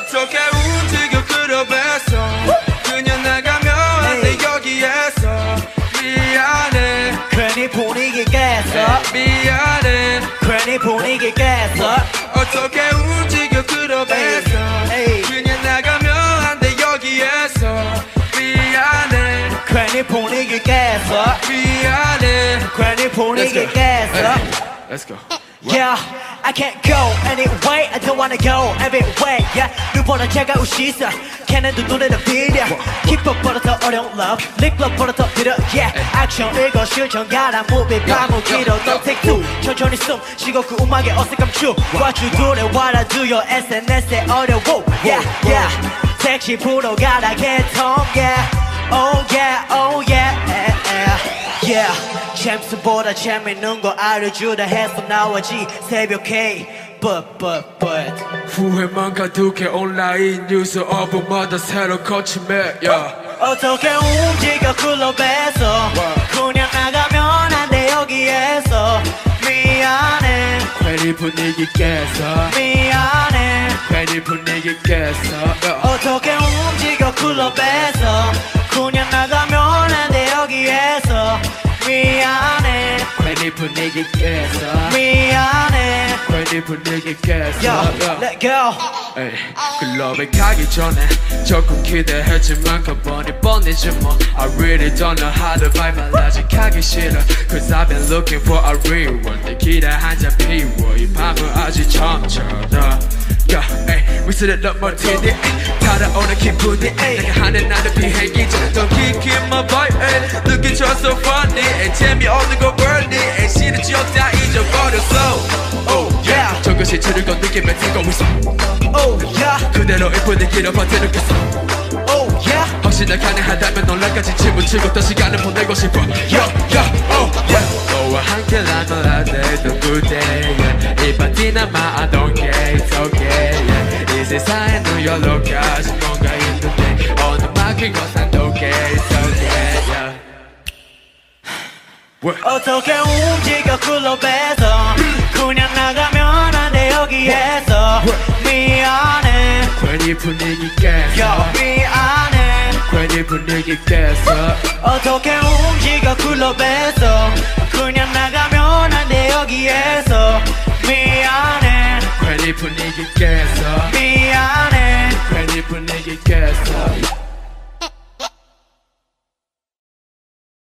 어떻게 움직여 클럽에서 그냥 나가면 안돼 여기에서. 미안해. 괜히 분위기 깼어? 미안해. 괜히 분위기 깼어? 어떻게 움직여 에이. 그냥 나가면 안돼 여기에서. 미안해. 괜히 분위기 깼어? 미안해. 괜히 분위기. 깼어? Let's go Yeah, I can't go anyway. I don't wanna go everywhere. Yeah, 눈보다 차가운 시선. 걔네도 눈에는 비려. 힙합 버릇 어려운 love. 릭럽 버릇 느려. Yeah, 액션 읽어 실전 가라. 무비 밤무 길어. No take two. 천천히 숨 쉬고 그 음악에 어색함 춤. What you do and what I do. Your SNS에 어려워. Yeah, yeah. 택시 부러 가라. Get home. Yeah. 잼스보다 재밌는 거 알려주다 해서 나와지. 새벽에 But but but. 후회만 가득해 온라인 뉴스 업음마다 새로 거침해 yeah. 어떻게 움직여 클럽에서? 그냥 나가면 안 돼 여기에서. 미안해. 괜히 분위기 깼어 미안해. 괜히 분위기 깼어 yeah. 어떻게 움직여 클럽에서? 그냥 나가면 안 돼 여기에서. 미안해 괜히 분위기 깼어 미안해 괜히 분위기 깼어 Yo, yeah. let go 에이, 클럽에 가기 전에 조금 기대했지만 가보니 뻔이지 뭐 I really don't know how to vibe 말 아직 하기 싫어 Cause I've been looking for a real one 내 기대 한잔 피워 이 밤은 아직 처음처럼 Yeah, 에이, 위스를 넘어 티니 달아오는 기분이 에이, 내가 하는 나는 비행기지 더 kick in my vibe 에이, 느낀 저 so funny 에이, 재미없는 시체를 건 느낌에 들고 있어 Oh yeah 그대로의 분위기로 버텨놓겠어 Oh yeah 혹시나 가능하다면 논란까지 집어치고 더 시간을 보내고 싶어 Yeah, yeah, oh, yeah 너와 함께 난 all day the good day yeah. 이 파티나마 I don't care it's okay yeah. 이 세상에 누열로까지 뭔가 있는데 어느 만큼 거산독해 it's okay yeah. What? 어떻게 움직여 클럽에서 그냥 나가면 안 돼 여기에서 미안해. 괜히 분위기 깨서 미안해 괜히 분위기 깨서 어떻게 움직여 클럽에서 그냥 나가면 안돼 여기에서. 미안해. 괜히 분위기 깨